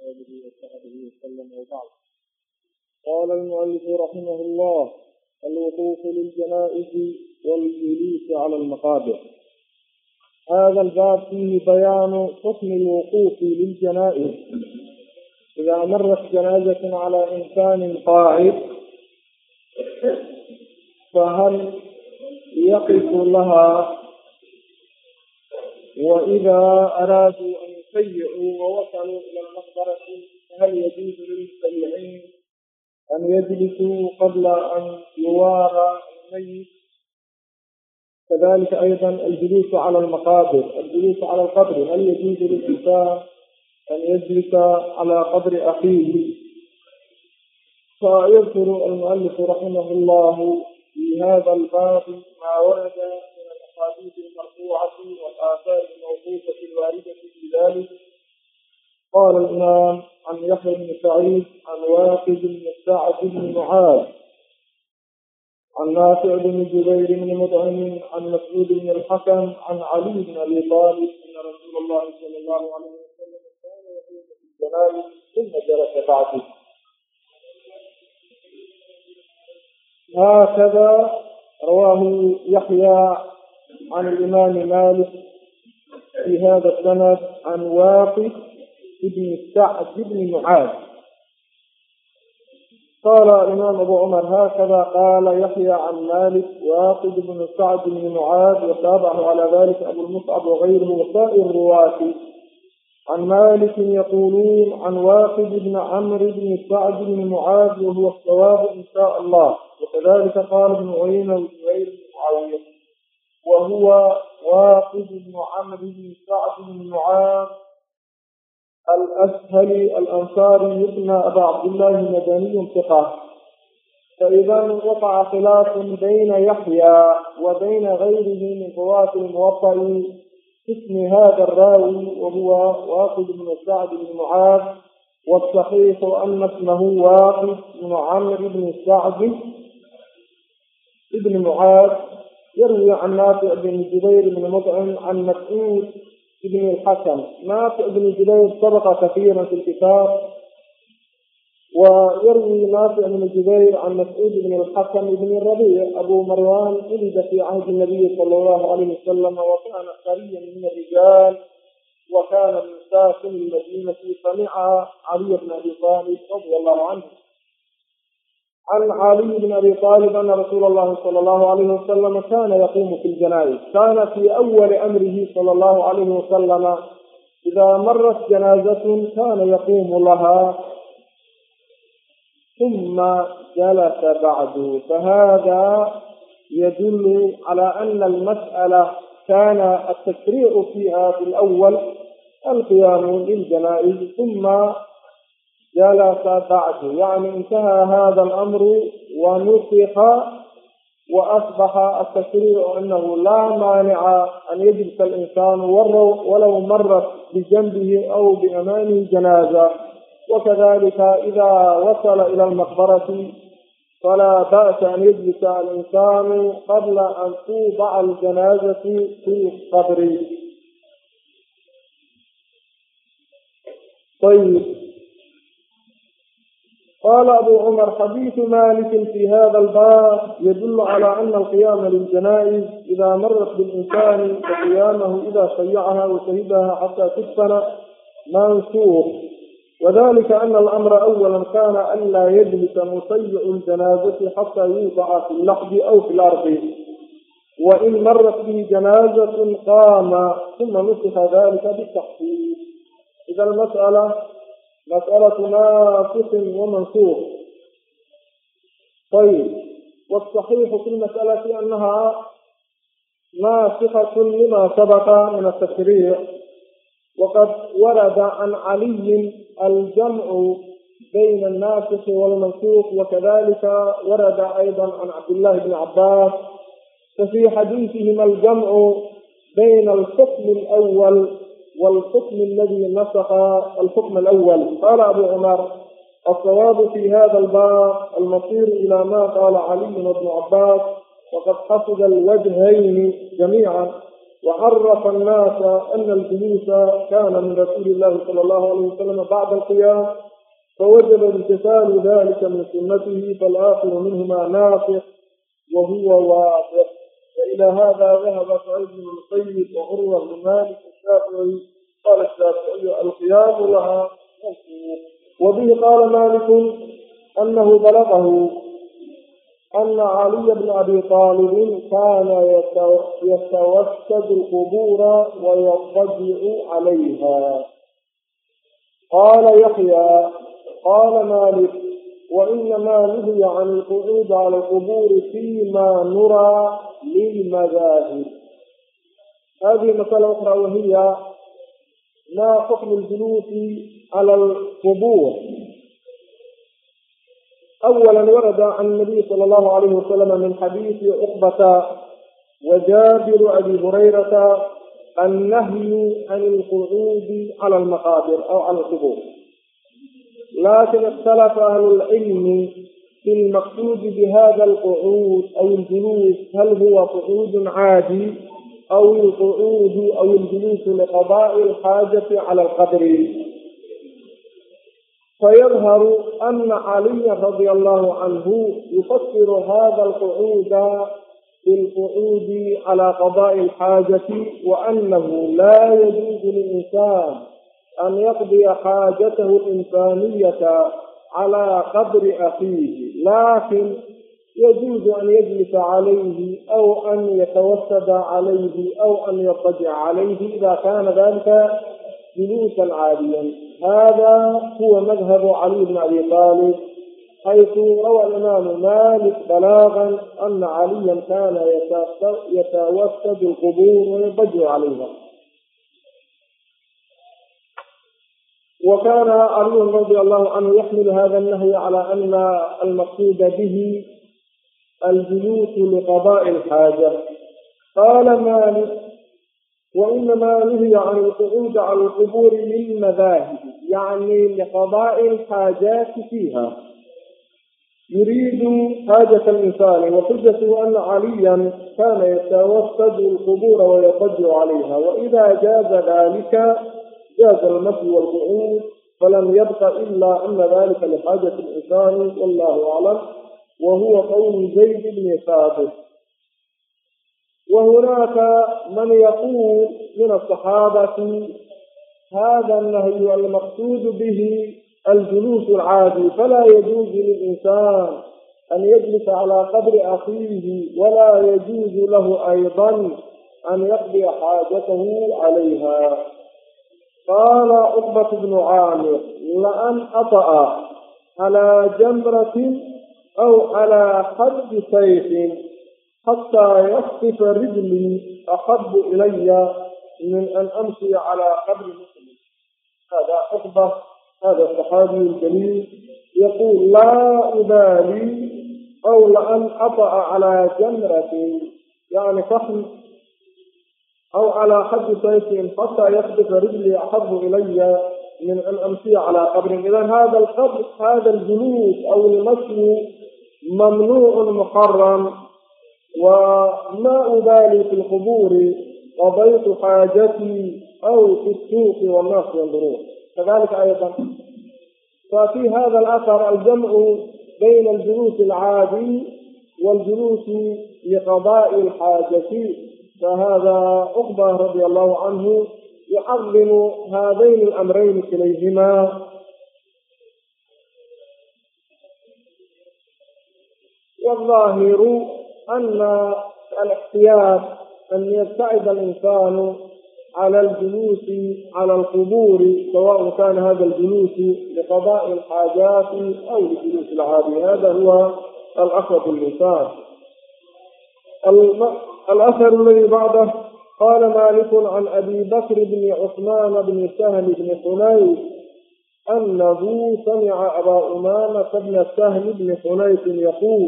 آله وصحبه وسلم وبعد قال المؤلف رحمه الله الوقوف للجنائز والجلوس على المقابر هذا الباب فيه بيان حكم الوقوف للجنائز إذا مرت جنازة على إنسان قاعد فهل يقف لها وإذا أرادوا أن يسيئوا ووصلوا إلى مشترك هل يجوز للسيحين أن يجلسوا قبل أن يوارى الميت كذلك أيضا الجلوس على المقابر الجلوس على القبر هل يجوز للإنسان أن يجلس على قبر أخيه فيذكر المؤلف رحمه الله في هذا الباب ما ورد من الأحاديث المرفوعة والآثار الموقوفة الواردة في ذلك قال الإمام عن يحيى بن سعيد عن واقد بن سعد بن معاذ عن نافع بن جبير بن مطعم عن مسعود بن الحكم عن علي بن ابي طالب ان رسول الله صلى الله عليه وسلم كان يقول في الجنابه ثم جلس بعده هكذا رواه يحيى عن الامام مالك في هذا السند عن واقف ibn sacd bni mucaad qaala imaam abu cumar haakada qaala yaxya can malik waaqid bnu sacd bni mucaad wataabachu cala dalika abulmuscab wagayruhu wasaa'ir ruwaati can maliki yaquluun can waaqid bni camri bni sacd bni mucaad wahuwa asawaabu in shaa allah wakadalika qaala ibnu cuyayna wzubayr bni mucaawiya wahuwa waaqid bnu camri bni sacd bni mucaad alshali alansari yusna aba cabdillahi madaniyun iqa faidan waqaca khilaafun bayna yaxya wa bayna gayrihi min ruwaati lmuwafa'i ismi hada araawi wahuwa waaqid bnu sacd bni mucaad wاsaxiixu ana smahu waaqid bnu camr bni sacdi bni mucaad yarwi can naafic bn jubayr bni mudcim can mascuud بن الحسن مات ابن جبير سبق كثيرا في الكتاب ويروي نافع بن جبير عن مسعود بن الحكم بن الربيع أبو مروان ولد في عهد النبي صلى الله عليه وسلم وكان ثريا من الرجال وكان من ساكن المدينة فمع علي بن أبي طالب رضي الله عنه can caliyi bn abi aalib ana rasuula allahi sala allahu alayhi wasalama kana yaquumu fi ljanaa'iz kana fi awali amrihi sala allahu alayhi wasalama idaa marat janaazatun kana yaquumu lahaa uma jalasa bacdu fahada yadulu cala ana almas'ala kana atasriicu fiha fi lwal alqiyaamu liljanaaiz uma jalasa bacdu yani intahaa hada alamru wa nusika waasbaxa atakriiru anahu laa maanica an yajlisa alinsaanu walaw marat bijanbihi aw biamaanihi janaaza wakadalika ida wasala ila almaqbarati falaa ba'sa an yajlisa alinsaanu qabla an tuudaca aljanaazati fi lqabri ayb qala abu cumar xadiidu malikin fi hada albab yadulu cala ana alqiyama liljana'iz ida marat bilinsani faqiyamahu ida shayacaha wasahibaha xata tudfana mansuuq wadalika ana alamra awala kana anlaa yajlisa musayicu ljanaazati xata yuudaca fi laxdi aw fi lardi wain marat bihi janaazat qaama uma nusiha dalika bitaxfiif ida masala mas'alatu naaqisin wa mansuur ayb wاsaxiixu fi lmas'alati anaha naasikhat lima sabaqa min atasriic waqad warada can caliyin aljamcu bayna alnaasiki walmansuuq wakadalika warada ayda can cabdillahi bni cabaas fafii xadiisihima aljamcu bayna alxukmi alwal wاlxukm اladi nasha alxukm اlأwl qala abu cumar aلصwaab fi hada اlbab almasir ilى ma qala caliyu bn cabaas wqad xafida اlwajhayni jamiica وcرف الناas أن الجلوس kاna min رasuل الlahi صلى الlه عليه وsلم bعd القyاm fوجب امtisاl ذlka min sunaته fاlآkر minهma nاaصx وhuوa waaصx وإlى hda ذhب سعيد بن القyب وcrوة بn mاlك الshاaفعي alqiyaam lahaa wabihi qaala maliku anahu balagahu ana caliya bna abi aalibin kana yatawasadu lqubuura wayaqadicu calayha qaala yaxya qaala malik wainamaa nuhiya can lqucuudi cala lqubuuri fima nuraa lilmadaahib hadihi masala ukhra wahiya maa xukmu ljuluusi cala alqubuur awala warada can nabiy sala allahu alayhi wasalama min xadiisi cuqbata wa jaabiru abi hurayrata annahyu can alqucuudi cala almaqaabir aw cala alqubuur lakin ikhtalafa ahlu lcilmi في المقصود بهذا القعود أو الجلوس هل هو قعود عادي aw inquuuhi aw iljuluusu liqadaai alxaajati cala alqadri fayadharu ana caliya radia allahu canhu yufasiru hada alqucuuda bilqucuudi cala qadaai alxaajati wa anahu laa yajuuzu lilinsan an yaqdiya xaajatahu alinsaaniyata cala qadri akiihi lakin yajuuzu an yajlisa calayhi aw an yatawasada calayhi aw an yatajica calayhi ida kaana dalika juluusan caadiyan hada huwa madhabu caliy bn abi aalib xaysu rawa alimaamu malik balaagan ana caliyan kana yatawasadu lqubuur wayatajicu calayha وkana caliy radi allahu canhu yaxmil hada الnahy calى ana almaqsuda bh الجلوس لقضاء الحاجة قال مالك وإنما نهي عن القعود على القبور للمذاهب يعني لقضاء الحاجات فيها يريد حاجة الإنسان وحجة أن عليا كان يتوفد القبور ويضج عليها وإذا جاز ذلك جاز المشي والقعود فلم يبق إلا أن ذلك لحاجة الإنسان والله أعلم wahuwa qowlu zayd bni saabit wahunaaka man yaquul min asaxaabati hada annahyu almaqsuudu bihi aljuluus alcaadi falaa yajuuzu lilinsaan an yajlisa calaa qabri akhiihi walaa yajuuzu lahu aydan an yaqdiya xaajatahu calayha qaala cuqbat bnu caamir la an ata'a calaa jamratin aw calaa xaddi sayfin xataa yaktifa rijlii axabu ilaya min an amsiya calaa qabri muslim hada cuqba hada saxaabiyu ljaliil yaquul laa ubaalii aw laan qataca calaa jamratin yani faxm aw calaa xaddi sayfin xataa yaktifa rijlii axabu ilaya min an amsiya calaa qabrin idan hada alqabr hada aljuluus aw ilmasyi mamnuucun muxaram wa ma ubaali fi lqubuuri qadaytu xaajatii aw fi suuqi wannaas yanduruun kadalika aydan fafi hada alahar aljamcu bayna aljuluus alcaadiy waljuluus liqada'i alxaajati fahada uqba radi allahu canhu yuxadimu haadayni lamrayni ilayhimaa waalظaahiru ana alاxtiyaat an yabtacid alinsaanu cala aljuluusi cala alqubuuri sawaء kana hada aljuluusu liqadaءi اlxaajaati aw lijuluus اlcaadi hada huwa alahar linsaan alharu ladii bacdah qala maliku can abi bakr bni cusmaan bni sahm bni xunays anahu samica abaa umaamata bna sahm bni xunaysin yaquul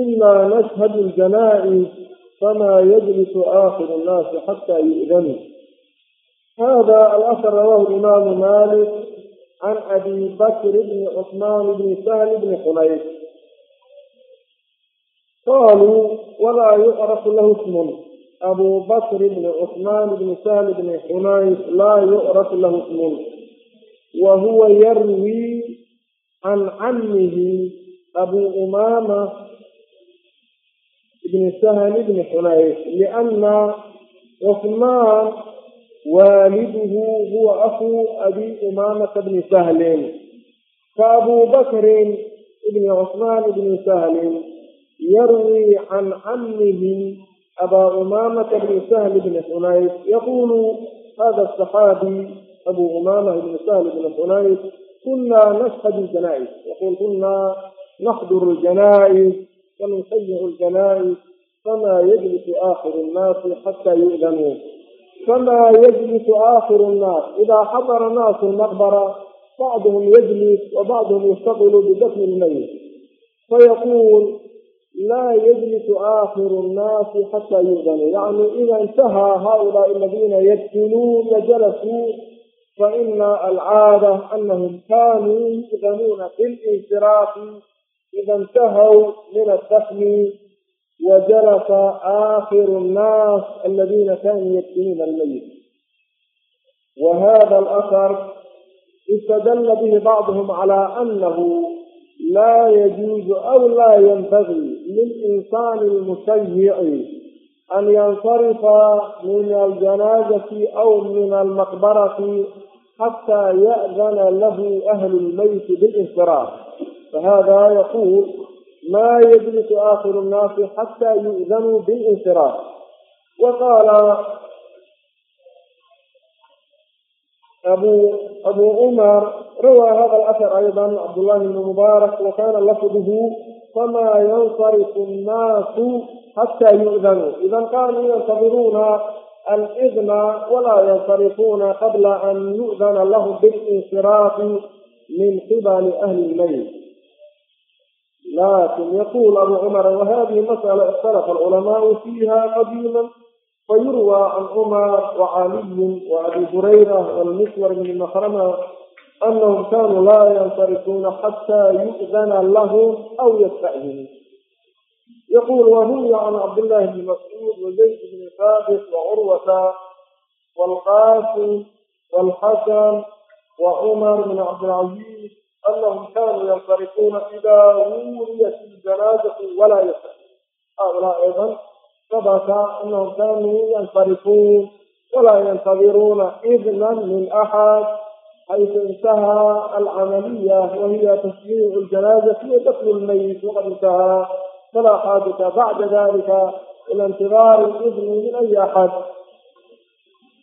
ima nashhadu ljanaa'iz famaa yajlisu aakhiru nnaasi xataa yu'danuu hada alahar rawahu imaamu malik can abi bakr bni cusmaan bni sahm bni xunays qaaluu walaa yucrafu lahu smun abu bakr bni cثmaan bni sahl bni xunays laa yucraf lahu smun wa huwa yarwii can camihi abuu umaama bni sahl bni xunays liana cثmaan waaliduhu huwa akuu abi umaamata bni sahlin faabuu bakrin bni cثmaan bni sahlin yarwii can camihi أbا أmامة بن سهل بن حunays yqul hda الصحاaبي أbو أmامة بن سهل بن حunays kuna nشhd الجنائز yqul kuna نxdr الجنائز وnسyع الجنائز fma yجlis آkhir الناasi حatى يؤdnوu fma yجlis آkhir الناas إda xadر الناas المqبرة bعضhm yجlis وbعضhm ystqل bdfn الmyت fayqul laa yjlis akhiru nnaasi xataa yudanuu yani ida intahaa haulaai aladiina yadfuluuna jalasuu faina alcaada anahum kanuu yudanuuna bilinsiraafi ida intahaw min adafni wajalasa akhiru nnaas aladiina kanuu yadfinuuna almayit wahada alahar istadalla bihi bacduhm cala anahu laa yajuuzu aw laa yanbagii lilinsaani almusayici an yansarifa min aljanaazati aw min almaqbarati xataa ya'dana lahu ahlu lmeyti bilinsiraaf fahada yaquul maa yajlisu aakhiru nnaasi xataa yu'danuu bilinsiraaf wa qaala abu abuu wuxuu aha hada lashar aydan cabdullaahi ibni mubaarak wa kana lafduhu famaa yansarifu annaasu xataa yu'danuu idan kaanuu yantadiruuna alidna walaa yansarifuuna qabla an yu'dana lahum bilinsiraafi min qibali ahli lmayt lakin yaqul abu cumara wahadihi masأla ikhtalafa alculamaau fiiha qadiima fayurwى can cumar wacaliyi wabi hurayra wlmiswar bni makrama anahum kaanuu laa yanfarituuna xataa yu'dana lahum aw yadfachim yaquul waruwiy can cabdillaahi bni mascuud wazayd bni saabit wacurwata waalqaasim waalxasan wacumar bn cabdilcaziiz anahum kaanuu yanfariquuna idaa wuuliyat ljanaazatu walaa yadfachim haulaa eedan sabata anahum kaanuu yanfarikuun walaa yantadiruuna idnan min axad xaysu intahaa alcamaliya wahiya tasmiicu ljanaazati wa dafnu lmayit waqad intahaa falaa xaajata bacda dalika ila intibaari idni min ay axad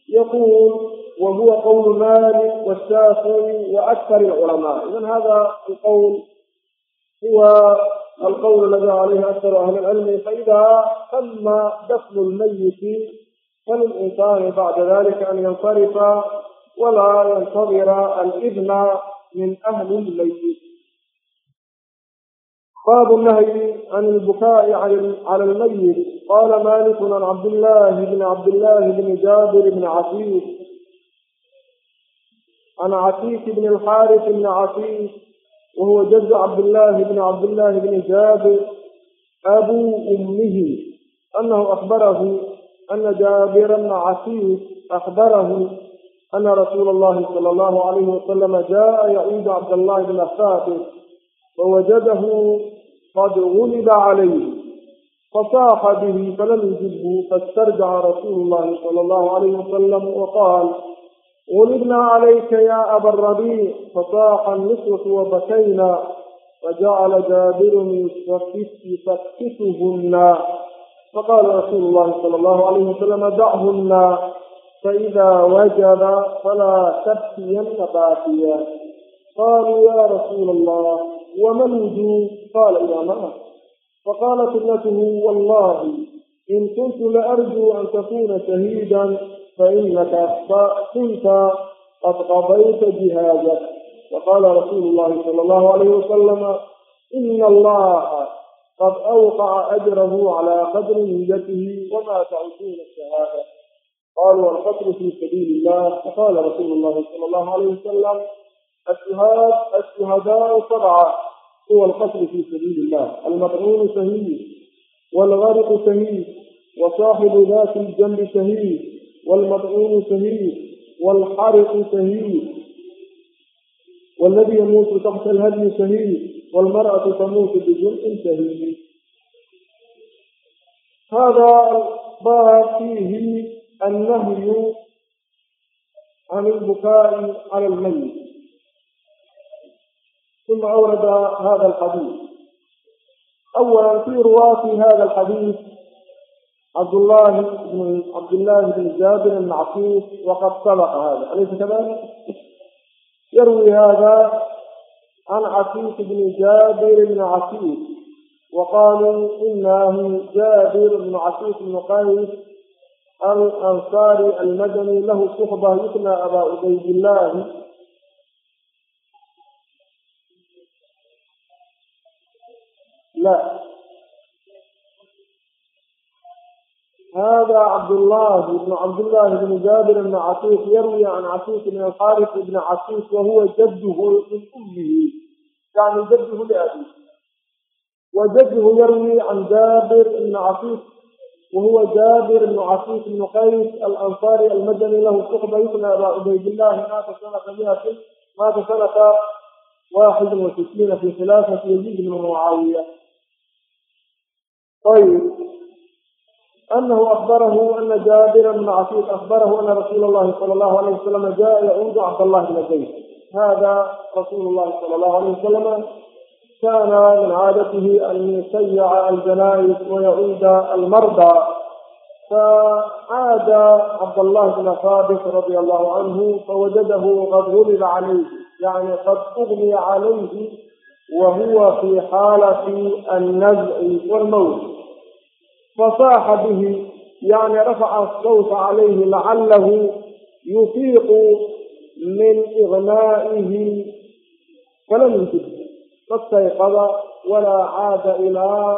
yaqul wahuwa qowlu malik washaafici waakhar alculamaa idan hada alqowl huwa alqowl aladi calayhi akharu ahli lcilmi faidaa tama dafnu lmayiti falilinsaani bacda dalika an yansarifa walaa yantabira alibna min ahli lmayit bab nahyi an lbukaai cala lmayit qala maliku an cabdillaahi bni cabdillaahi bni jaabir bni catiik an catiik bni alxaaris bni catiik wahuwa jaz cabdillaahi bni cabdillaahi bni jaabir abuu ummihi anahu akbarahu ana jaabira bna catiik akbarahu ana rasuula allahi sala allahu alayhi wasalama jaa yaciidu cabdallahi bn asaaqi fawajadahu qad guliba calayhi fasaaxa bihi falam yujibhu fastarjaca rasuulu llahi sala allahu alayhi wasalam waqaal gulibnaa calayka ya aba rabiic fasaaxa niswatu wabakayna fajacala jaabirun yusakkifuhunna faqaala rasuulu llahi sala allahu alayhi wasalama dachunna faidaa wajada falaa tabtiyanna baaqiya qaaluu yaa rasuula allah wama lwujuub qaala idaa mara faqaalat ibnatuhu wallahi in kuntu la arjuu an takuna shahiidan fainaka kunta qad qadayta jihaadak waqaala rasuulu llahi sala allahu alayhi wasalama ina allaha qad awqaca ajrahu calaa qadri niyyatihi wamaa tacuduuna shahaada قالوا القتل في سبيل الله فقال رسول الله صلى الله عليه وسلم الشهاد الشهداء سبعة هو القتل في سبيل الله المطعون شهيد والغرق شهيد وصاحب ذات الجنب شهيد والمطعون شهيد والحرق شهيد والذي يموت تحت الهدي شهيد والمرأة تموت بجرء شهيد هذا الباب فيه annahyu can ilbukaa'i cala almayit uma awrada hada alxadiid awala fi ruwaati hada alxadiid cabdullahi bn cabdillaahi bn jaabir bn caqiis waqad sabaqa hada alaysa kadalik yarwi hada can cakiis bni jaabir bni cakiis wa inahu jaabir bnu cakiis bnu qays alansaari almadani lahu suxba yukna aba ubaydillaahi la hada cabdاllahi bn cabdillaahi bn jaabir bn catiq yarwi can catiq bn alxaaris bn catiq wahuwa jadhu min umihi yani jadhu liabi wa jadhu yarwi can jaabir bn catiq wahuwa jaabir ibnu cafiif ibnu qays alansari almadani lahu suxba yusna abaa cubaydillaahi maata sanata miatin maata sanata waaxidin wa tisiina fi khilaafati yaziid ibni mucaawiya ayb anahu akbarahu ana jaabira bna cafiif akbarahu ana rasuula allahi sala allahu alayh wasalama jaa yacuudu cabdallahi bna zayd hada rasuulu llahi sala allahu alayh wasalama كان من عادته أن يسيع الجنائز ويعود المرضى فعاد عبد الله بن ثابت رضي الله عنه فوجده قد غلب عليه يعني قد أغني عليه وهو في حالة النزع والموت فصاح به يعني رفع الصوت عليه لعله يفيق من إغنائه فلم يجد ma stayqada walaa caada ilaa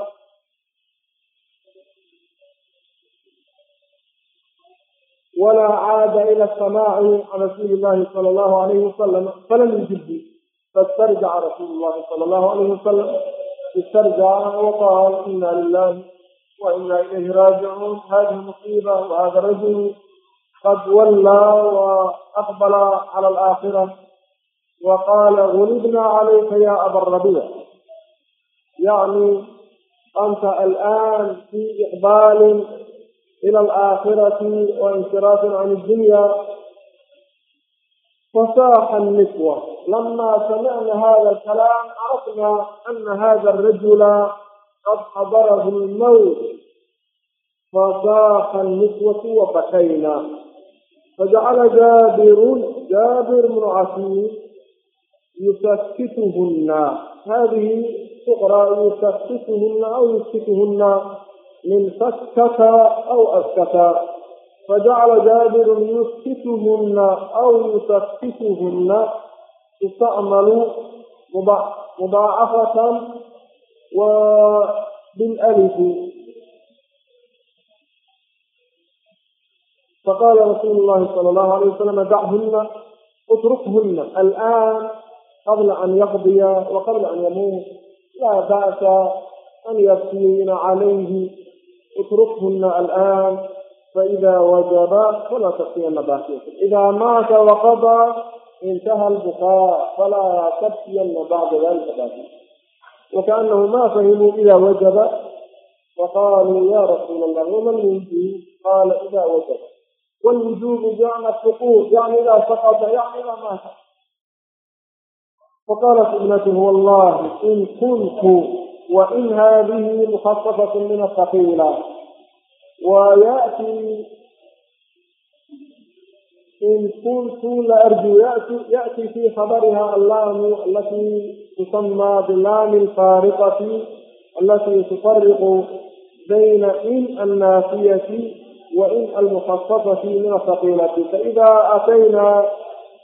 walaa caada ila samaaci can rasuuli llahi sala allahu alayhi wasalam falam yujibhu faistarjaca rasuulu llahi sala allahu alayhi wasalam istarjaca waqaal ina lilahi wa ina ilayhi raajicuun hadihi musiiba wahada rajul qad wallaa wa aqbala cala alaakhira wa qaala gulibnaa calayka ya aba rabiic yacni anta alaan fii iqbaalin ila alaakhirati wa insiraafin can iddunya fasaaxa niswa lamaa samicna hada alkalaam carafna ana hada arajula qad xadarahu lmowt fasaaxa niswatu wa bakayna fajacala jaabirun jaabir bnu casiir yusakituhuna hadihi tuqra yusakituhuna aw yuskituhuna min sakkata aw askata fajacala jaabirun yuskituhuna aw yusakituhuna tustacmalu mudaacafatan wa bilalifi faqala rasuulu llahi sala allahu alayh wasalam dachuna utrukhuna alaan qabla an yaqdiya wa qabla an yamuut laa ba'sa an yaftiina calayhi itrukhuna alaan faida wajaba falaa tafsiyana baaqiyata idaa maata waqadaa intaha albukaa falaa tafsiyana bacda dalika baaqiya wakaanahu maa fahimuu idaa wajaba faqaluu ya rasuul allah wama lwujuub qaala idaa wajaba wlwujuubu bmacna fuquur yani idaa saqada yani idaa maata faqaalat ibnatuhu wallahi in kuntu wain haadihi mukhasafatun min athaqiila wayatii in kuntu laarjuu yatii fi khabariha allaamu alatii tusamaa bilaami lfaariqati alatii tufariqu bayna in annaafiyati wain almukhasafati min athaqiilati faida atayna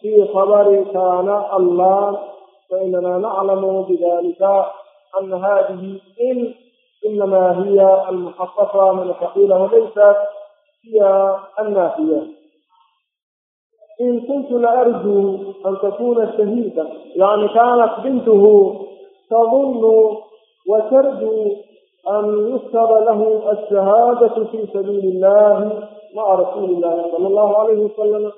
fi khabari kaana allaam فإننا نعلم بذلك أن هذه إن إنما هي المحققة من الثقيلة وليست هي النافية إن كنت لأرجو أن تكون شهيدا يعني كانت بنته تظن وترجو أن يكتب له الشهادة في سبيل الله مع رسول الله صلى الله عليه وسلم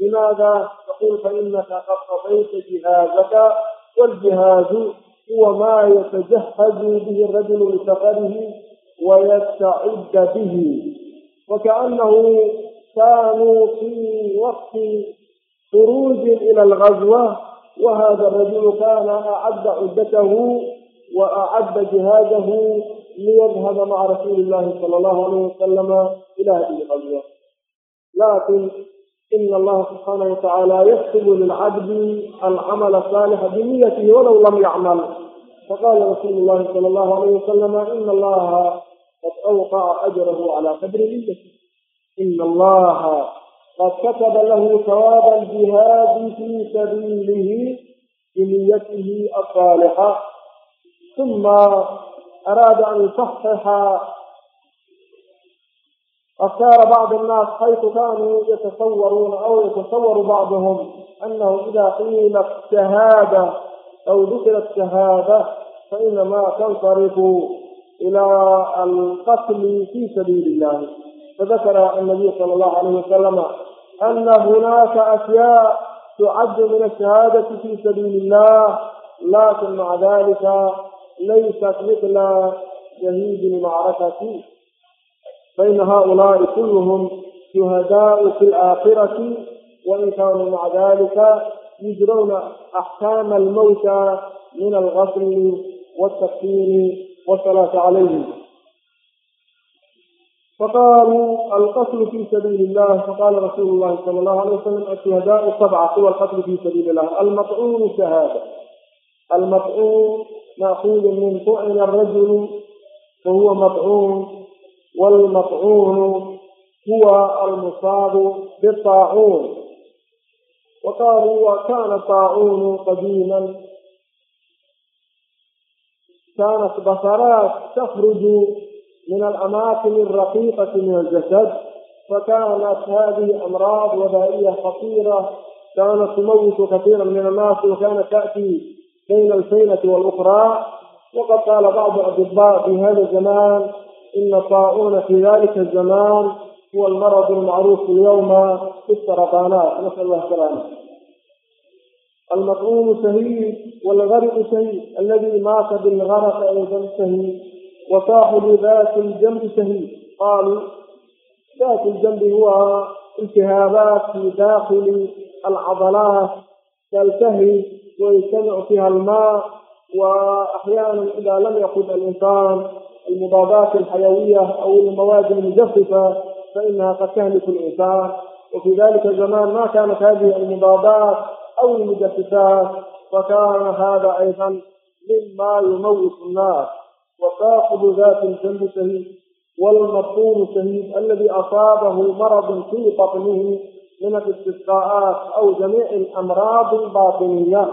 لماذا؟ تقول فإنك قد قضيت جهازك wاljihaadu huwa maa yatajahadu bihi rajulu lisafarihi wayastacida bihi wakaanahu kaanuu fii waqti khuruuji ila algazwa wahada rajulu kana acadda ciddatahu wa acadda jihaadahu liyadhaba maca rasuuli illahi sala allahu alayh wasalama ila hadihi qazwa laakiin ina allaha subxaana watacaala yaktubu lilcabdi alcamala saalixa biniyatihi walow lam yacmal faqala rasuulu llahi sala allahu alayh wasalama ina allaha qad awqaca ajrahu calaa qadri niyati ina allaha qad kataba lahu sawaaba aljihaadi fii sabiilihi biniyatihi asaalixa uma araada an yusaxixa فاختار بعض الناس حيث كانوا يتصورون أو يتصور بعضهم أنه إذا قيل الشهادة أو ذكر الشهادة فإنما تنصرف إلى القتل في سبيل الله فذكر النبي صلى الله عليه وسلم أن هناك أشياء تعد من الشهادة في سبيل الله لكن مع ذلك ليست مثل شهيد المعركة bayna haulaai kulluhum shuhadaau fi laakhirati wain kaanuu maca dalika yujrawna axkaama almawta min algasli wاtakfiiri wsalaati calayhim faqaaluu alqatlu fi sabiili illah faqala rasuulu llahi sala allahu alay wasalam ashuhadaau sabca huwa alqatlu fi sabiili illah almacuunu shahaada almacuun maakuudu min tucina arajulu fahuwa macuun wاlmaطcuunu huwa almusaabu bطaacuun wa qaaluu wa kana طaacuunu qadiima kaanat basaraat takhruju min alamaakini الraqiqati min aljasad fakanat hadihi amraad wabaa'iya khaطira kaanat tumawit kaثiira min annaasi wakanat taأtii bayna alfaynati wاlukraa waqad qaala bacdu adiba fi hada zaman ina طaauna fi dalika zaman huwa almarad almacruuf lyawma fi sarqaanaat nasal lah salaama almaطcuunu shahiid walgariqu shahiid aladi maata bilgarqa aydan shahiid wasaaxibu dati ljambi shahiid qaalu dati ljambi huwa iltihaabaat fi dakili alcadalaat kalkahi wayjtamicu fiha almaa wa axyaana ida lam yaqud alinsaan المضادات الحيوية أو المواد المجففة فإنها قد تهلك الإنسان وفي ذلك الزمان ما كانت هذه المضادات أو المجففات وكان هذا أيضا مما يموت الناس وفاقد ذات الجنب شهيد والمطلوب الشهيد الذي أصابه مرض في بطنه من الاستسقاءات أو جميع الأمراض الباطنية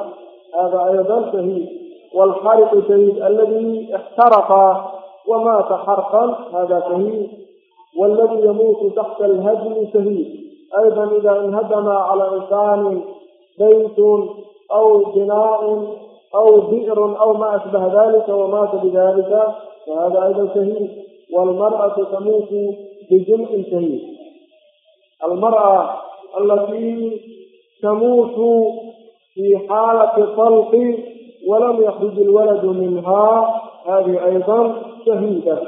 هذا أيضا شهيد والحارق شهيد الذي احترق ومات حرقا هذا شهيد والذي يموت تحت الهدم شهيد أيضا إذا انهدم على إنسان بيت أو بناء أو بئر أو ما أشبه ذلك ومات بذلك فهذا أيضا شهيد والمرأة تموت بجمع شهيد المرأة التي تموت في حالة طلق ولم يخرج الولد منها هذه أيضا شهيدة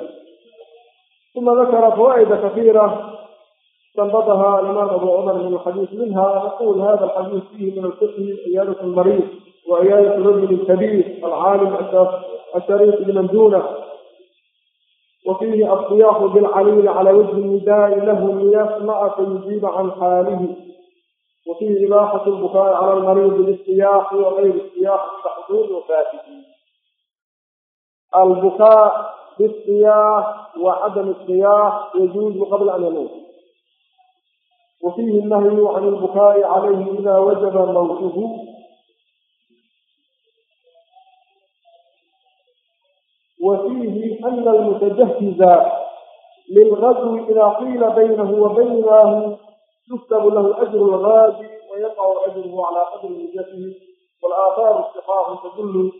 ثم ذكر فوائد كثيرة استنبطها الإمام أبو عمر من الحديث منها يقول هذا الحديث فيه من الفقه عيادة المريض وعيادة الرجل الكبير العالم الشريف لمن دونه وفيه الصياح بالعليل على وجه النداء له ليسمع فيجيب عن حاله وفيه إباحة البكاء على المريض للصياح وغير الصياح المحظور وفاته البكاء في الصياح وعدم الصياح يجوز قبل أن يموت وفيه النهي عن البكاء عليه إذا وجب موته وفيه أن المتجهز للغزو إذا قيل بينه وبينه يكتب له أجر الغازي ويقع أجره على قدر نيته والآثار الصحاح تدل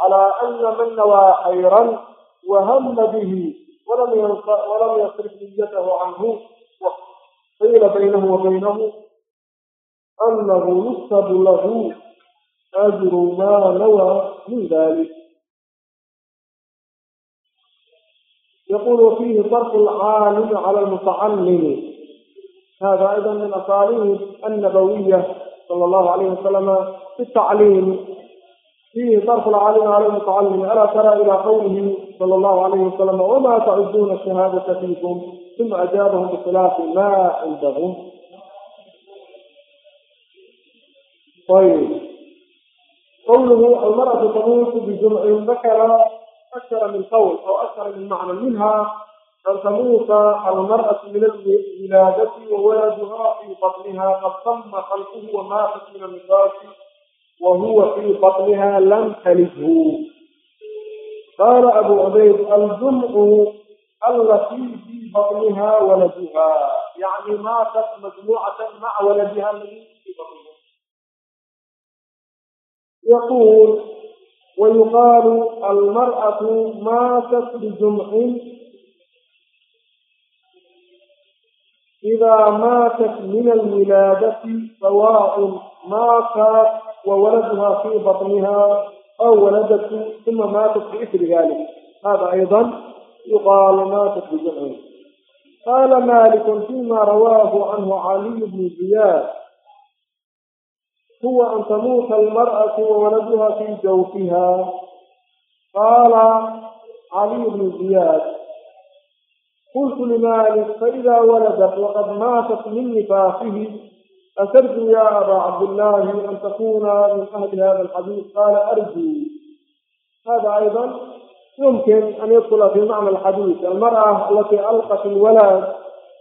على أن من نوى خيرا وهم به ولم ولم يصرف نيته عنه قيل بينه وبينه أنه يكتب له أجر ما نوى من ذلك يقول وفيه صرف العالم على المتعلم هذا أيضا من أساليب النبوية صلى الله عليه وسلم في التعليم fiihi darfu lcalimi cala lmutacalimi alaa tara ilaa qawlihi sala allahu alayhi wasalama wamaa tacuduuna shahaadata fiikum uma ajaabahum bikhilaafi ma cindahum ayb qawluhu almaratu tamuutu bijumcin dakara akara min qawl aw akara min macna minha an tamuuta almaratu min alwilaadati wawaladuha fii batniha qad tama khalquhu wamaaqat min annifaasi wahuwa fii batniha lam talidhu qaala abu cubayd aljumcu allatii fii batniha waladiha yani maatat majmuucatan maca waladiha yaquul wayuqaalu almar'atu maatat bijumcin إذا ماتت من الولادة سواء ماتت وولدها في بطنها أو ولدته ثم ماتت بإثر ذلك هذا أيضا يقال ماتت بجمعه قال مالك فيما رواه عنه علي بن زياد هو أن تموت المرأة وولدها في جوفها قال علي بن زياد قلت لمالك فإذا ولدت وقد ماتت من نفاقه أtrjو ya abا cabdاللahi an takuna min ahli hada الxadيiث qala arjو hada ayضا yumkin an ydkla fi macna الxadيiث almarأة alati alqat اlwalad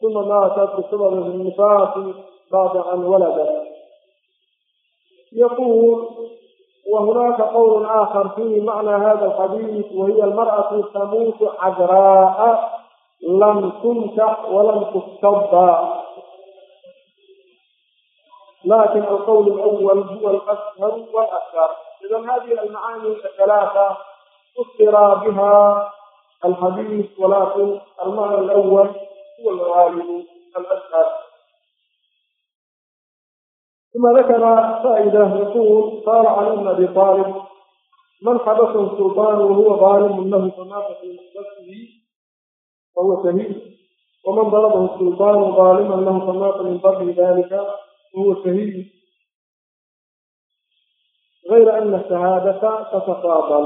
ثuma maatat bsabab الnifaasi baaطcan waladah yqul whunaka qwl آkar fihi macna hada الxadيiث wahiy اlmarأaة tamuuت cadraaءa lam tunkax walam tustabba لكن القول الأول هو الأشهر والأكثر إذا هذه المعاني الثلاثة فسر بها الحديث ولكن المعنى الأول هو الغالب الأشهر ثم ذكر فائدة يقول قال عن أبي طالب من حبسه السلطان وهو ظالم له فمات في نفسه فهو شهيد ومن ضربه السلطان ظالما له فمات من قبل ذلك huwa sahiy غayra ana shahaadata tataqaabal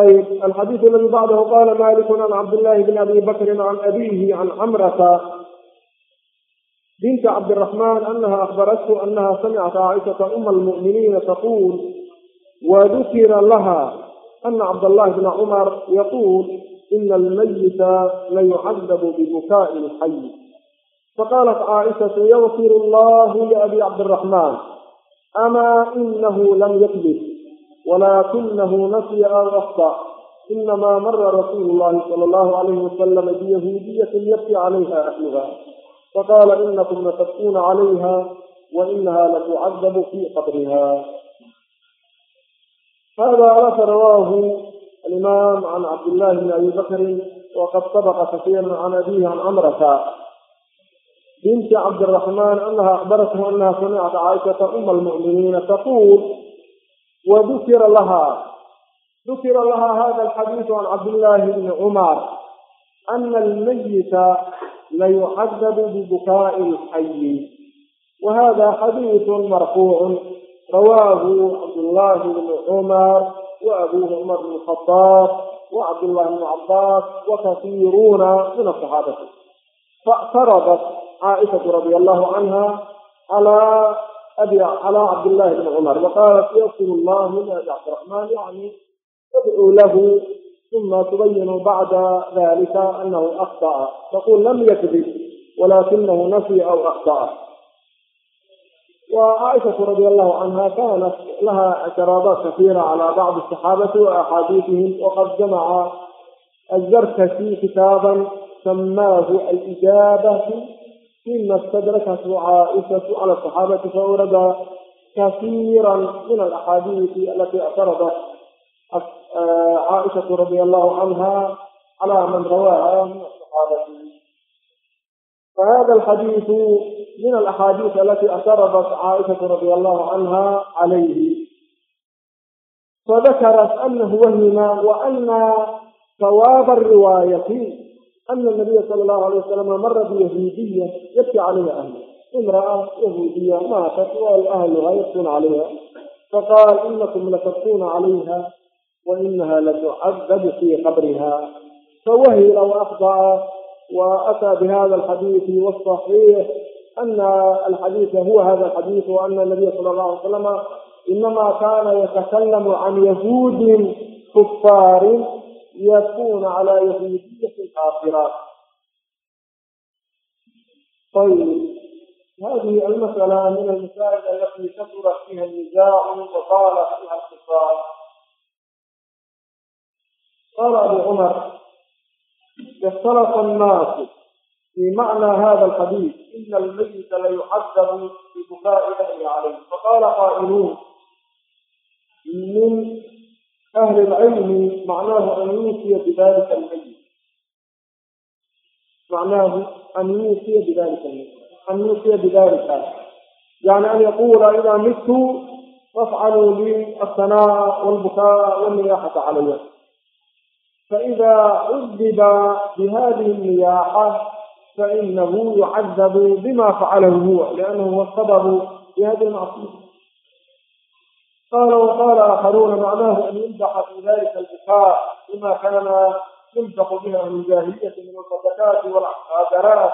ayb alxadiiث aladi bacdahu qala malik an cabdillaahi bn abi bakri can abihi can camrata bint cabdiraxman anaha ahbarathu anaha samcat caaishaa uma almu'miniina taquul wadukira laha ana cabdallahi bna cumar yaquul ina almayita layucadabu bibukaai lxayi faqaalat caaishatu yagfir allahu liabi cabdiraxmaan amaa inahu lam yakdib walaakinahu nasiya aw akta inamaa mara rasuulu llahi sala allahu alayhi wasalama biyahuudiyatin yabki calayha ahluha faqaala inakum latabkuuna calayha wa inaha latucadabu fii qabriha hada alasa rawaahu alimaam can cabdillahi bni abi bakrin waqad sabaqa kasiira can abiihi can camrata binti cabdiraxmaan anaha akbarathu anaha samicad caaishata uma almu'miniina taquul wadukira lahaa dukira lahaa hada alxadiidu can cabdillaahi bni cumar ana almayita layucadabu bibukaa'i lxayi wa hada xadiidun marfuucun rawaahu cabdullaahi bni cumar wa abuuhi cumar bn khadaab wa cabdullaahi bni cabaas wa kasiiruuna min asaxaabati faactaradat caaishatu radia allahu canha calaa cabdillahi bni cumar waqaalat yasuru llahu min abi cabdiraxmaan yani tadcuu lahu uma tubayinu bacda dalika anahu akhta'a taqul lam yakdib walakinahu nasiya aw akhta'a وعائشة رضي الله عنها كانت لها اعتراضات كثيرة على بعض الصحابة وأحاديثهم وقد جمع الزركشي كتابا سماه الإجابة mima stadrakaas caaishatu cala saxaabati faurada kasiira min alaxaadiisi alatii ctaradat caaishatu radia allahu canha cala man rawaaha min asaxaabati fahada alxadiidu min alaxaadiis alatii ctaradat caaishatu radia allahu canha calayhi fadakarat anahu wahima wa ana sawaaba ariwaayati ana nabiya sal lahu alay wasalam mara biyahuudiya yabki calayha ahla imraa yahuudiya maatat waa ahluhaa yabkuna calayha faqaal inakum latabkuuna calayha wainaha latucadabu fii qabriha fawahila waakdaca وأtى بhda الxadيiث والصحيح أن الxadيiث hو hda الxadيiث وأن النبي صلى الله عليه وسلم إنma kana yتklم عن yhوudi كفاar yakuuna على yahuudiyati kaafiraat ayb هذه المسألة من المسائل التي كثرت فيها النزاع وطال فيها الخصام قال أبو عمر اختلف الناس في معنى هذا الحديث إن الميت ليعذب ببكاء الله عليه فقال قائلون من ahli lcilmi macnaahu an yuusiya bidalika almayit macnaahu an yuusiya bidalika almayit an yuusiya bidalika yani an yaqula idaa mitu fafcaluu li asanaa walbukaa walniyaaxata calaya faida cudiba bihadihi alniyaaxa fainahu yucadabu bima facalahu huwa lianahu huwa sababu bihadihi macsiya قال وقال آخرون معناه أن يمدح في ذلك البكاء بما كان يمدح بها من جاهلية من الصدقات والعادرات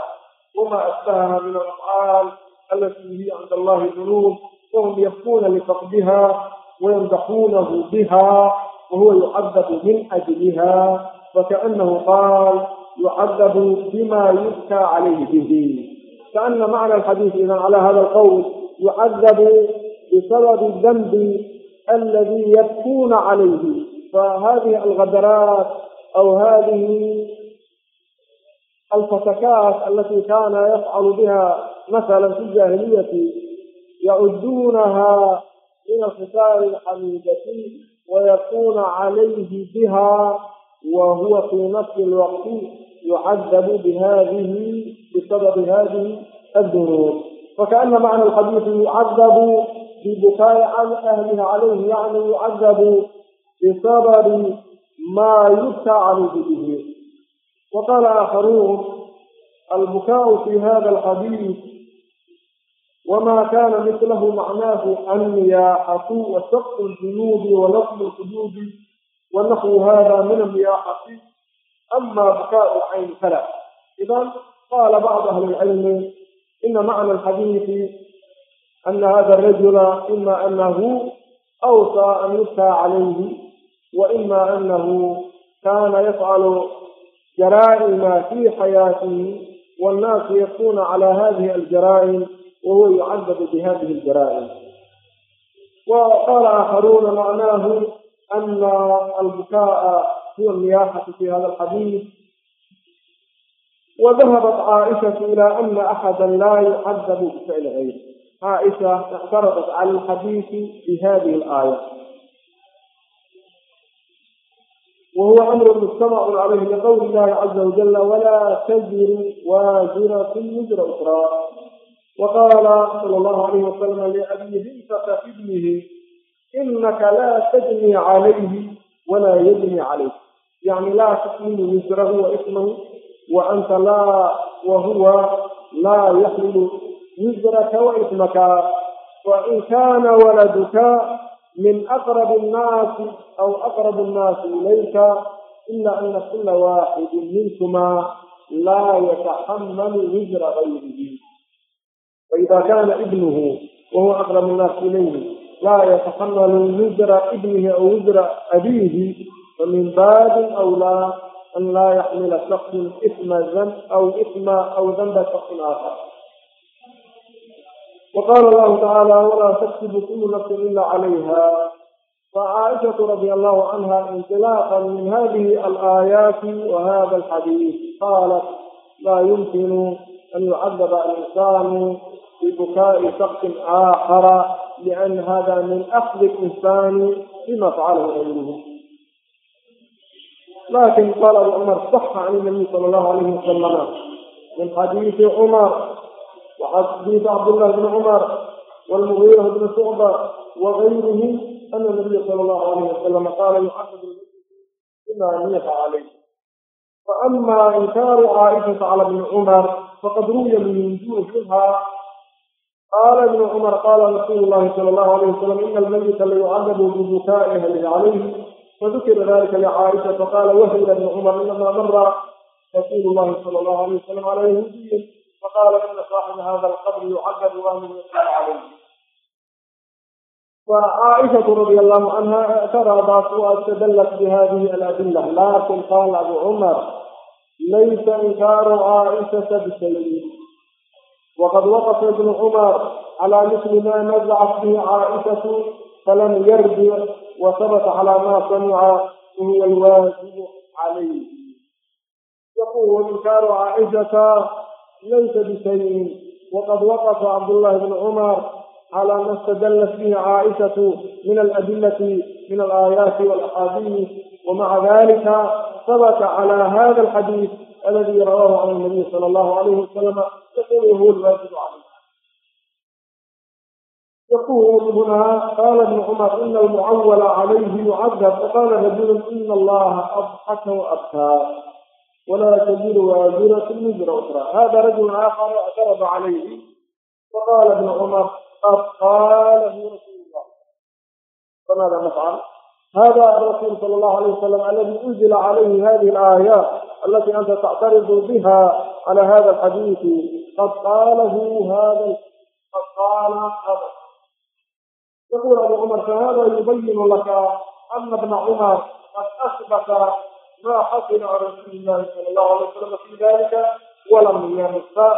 وما أشبهها من الأفعال التي هي عند الله ذنوب وهم يبكون لفقدها ويمدحونه بها وهو يعذب من أجلها وكأنه قال يعذب بما يبكى عليه به كأن معنى الحديث إذا على هذا القول يعذب bisababi dambi aladii yabkuuna calayhi fahadihi alkadaraat aw hadihi alfatakaat alatii kaana yafcalu biha masala fi jaahiliyati yacuduunaha min alkhisaari alxamiidati wayakuuna calayhi biha wahuwa fii nafsi lwaqti yucadabu bihadihi bisababi hadihi addunuub fakana macna alxadiisi yucadabu في عن أهله عليه يعني يعذب بسبب ما يبكى عليه به وقال آخرون البكاء في هذا الحديث وما كان مثله معناه النياحة وسقط الجنود ولطم الحدود ونحو هذا من النياحة أما بكاء العين فلا إذا قال بعض أهل العلم إن معنى الحديث ana hada rajula ima anahu awsaa an yuftaa calayhi wa ima anahu kana yafcalu jaraa'ima fi xayaatihi wannaasu yakuna cala hadihi aljaraa'im wahuwa yucadabu bihadihi aljaraa'im وقال آخرون معناه أن البكاء هو النياحة في هذا الحديث وذهبت عائشة إلى أن أحدا لا يعذب بفعل غيره caaisha ictaradat cala alxadiisi bi hadihi alaaya wahuwa amrun mujtamacun caleyhi liqowli illahi caza wajala walaa taziru waasiratun wisra ukraa waqaala sala allahu alayhi wasalama liabii himsata ibnihi inaka laa tajni calayhi walaa yajni calayk yani laa taxmilu wisrahu waismahu wa anta laa wahuwa laa yaxmilu وزرك وإثمك وإن كان ولدك من أقرب الناس أو أقرب الناس إليك إلا أن كل واحد منكما لا يتحمل وزر غيره فإذا كان ابنه وهو أقرب الناس إليه لا يتحمل وزر ابنه أو وزر أبيه فمن باب أولى أن لا يحمل شخص إثم ذنب أو إثم أو ذنب شخص آخر waqaala allahu tacaala walaa taksubu kullu nafsin ilaa calayha facaaishatu radia allahu canha intilaaqan min hadihi alaayaati wa hada alxadiis qaalat laa yumkinu an yucadaba alinsaanu bibukaa'i saksin aakhara lian hada min akdi linsaani bima facalahu gayruhu lakin qaala abu cumar saxa can nabiy sala allahu alayhi wasalama min xadiisi cumar waxaa diisa cabdullah bni cumar walmugiira bni shucba wagayrihim ana nabiya sala allahu alayh wasalama qaala yuxasab bima niyaha calayh faama inkaaru caaishata cala bni cumar faqad ruwiya min wujuuhiha qaala ibnu cumar qaala rasuulu llahi sala allahu alayh wasalam ina almayita layucadabu bibukaai ahlihi calayh fadukira dalika licaaisha faqaala wahila ibnu cumar inama mara rasuulu llahi sala allahu alayh wasalam calaa yahuudiyin faqaala ina saaxiba hada alqabri yucadab waa min yasal calayh وعائشة رضي الله عنها اعترضت واستدلت بهذه الأدلة لكن قال أبو عمر ليس إنكار عائشة بشيء وقد وقف ابن عمر على مثل ما نزعت به عائشة فلم يرجع وثبت على ما سمع هو الواجب عليه يقول إنكار عائشة laysa bisayin waqad waqafa cabdullaahi bnu cumar calaa ma istadallat bihi caaishatu min aladillati min alaayaati walaxaadiis wamaca dalika habata cala hada alxadiis aladi rawaahu can nabiy sala allahu alayhi wasalama yaqulu huwa lwaajib calayh يقول هنا قال ابن عمر إن المعول عليه يعذب وقال رجل إن الله أضحك وأبكى ولا تزير وازرة وزر أخرى هذا رجل آخر اعترض عليه فقال ابن عمر قد قاله رسول الله فماذا نفعل؟ هذا الرسول صلى الله عليه وسلم الذي أنزل عليه هذه الآيات التي أنت تعترض بها على هذا الحديث قد قاله هذا قد قال هذا يقول أبو عمر فهذا يبين لك أن ابن عمر قد أثبت ma xasina rasuuli lahi sal lahu alay wasalam fi dalika walam yansa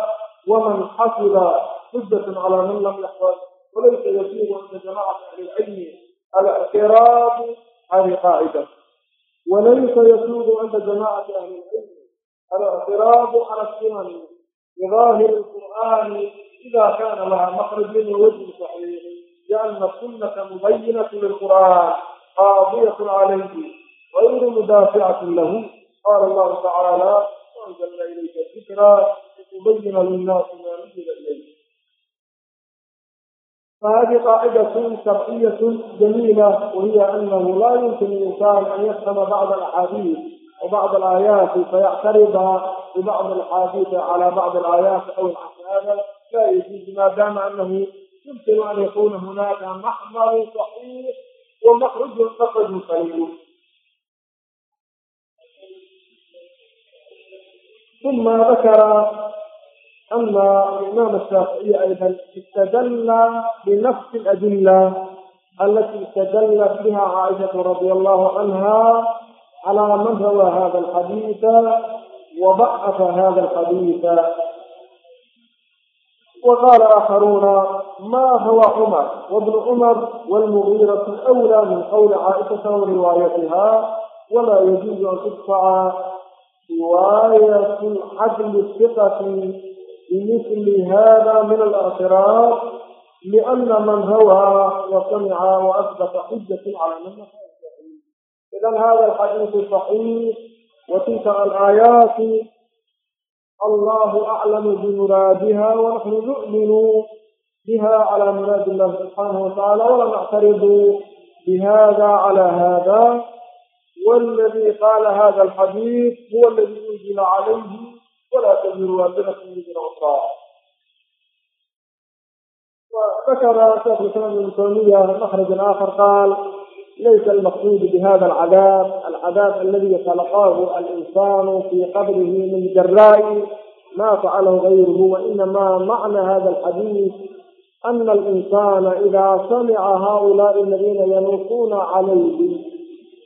waman xasila xujatn cala man lam yaxfad walaysa yasiru cinda jamacati ahli lcilmi alاctiraadu hadi qaacida walaysa yasuubu cinda jamacati ahli lcilmi alاctiraadu cala sunan biظaahiri اlqur'ani ida kana laha makrajun wawajhin saxiix liana sunata mubayinat lilqur'an qaadiyat calayhi غير مدافعة له قال allahu tacaala waanzalna ilayka dikraa litubayina linnaasi maa nuzila ilayk فهذه قاعدة شرعية جميلة وهي أنه لا يمكن للإنسان أن يفهم بعض الأحاديث وبعض الآيات فيعترضها ببعض الأحاديث على بعض الآيات أو العكس هذا لا يجوز ما دام أنه يمكن أن يكون هناك محضر صحيح ومخرج مخرج سليم ثم ذكر أن الإمام الشافعي أيضا استدل بنفس الأدلة التي استدلت بها عائشة رضي الله عنها على من روى هذا الحديث وضعف هذا الحديث وقال آخرون ما هو عمر وابن عمر والمغيرة أولى من قول عائشة وروايتها ولا يجوز أن تدفع riwaayat xadli iqati bimili hada min alاctiraaf liana man hawaa wa samica waasbata xujati cala man idan hada alxadiisu صaxiix watilka alaayaati allahu aclamu bimuraadiha wanaxnu nu'minu biha cala muraadi illahi subxaanahu watacaala wala nactaridu bihada cala hada والذي قال هذا الحديث هو الذي أنزل عليه ولا تزر وازرة وزر أخرى وذكر شيخ الإسلام ابن تيمية مخرجا آخر قال ليس المقصود بهذا العذاب العذاب الذي خلقه الإنسان في قبره من جراء ما فعله غيره وإنما معنى هذا الحديث أن الإنسان إذا سمع هؤلاء الذين ينوصون عليه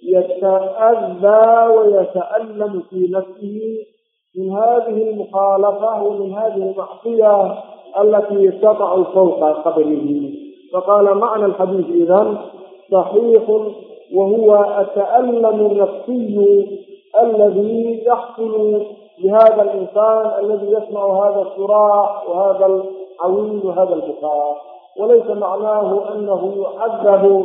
yata'daa wayata'allamu fii nafsihi min hadihi almukhaalafa wa min hadihi almacsiya alatii taqacu fawqa qabrihi faqaala macna alxadiis idan صaxiixu wahuwa ata'allamu الnafsiyu aladi yaxsulu lihada alinsaan aladi yasmacu hada asuraax wahada alcawiin wahada albukaa walaysa macnaahu anahu yucadabu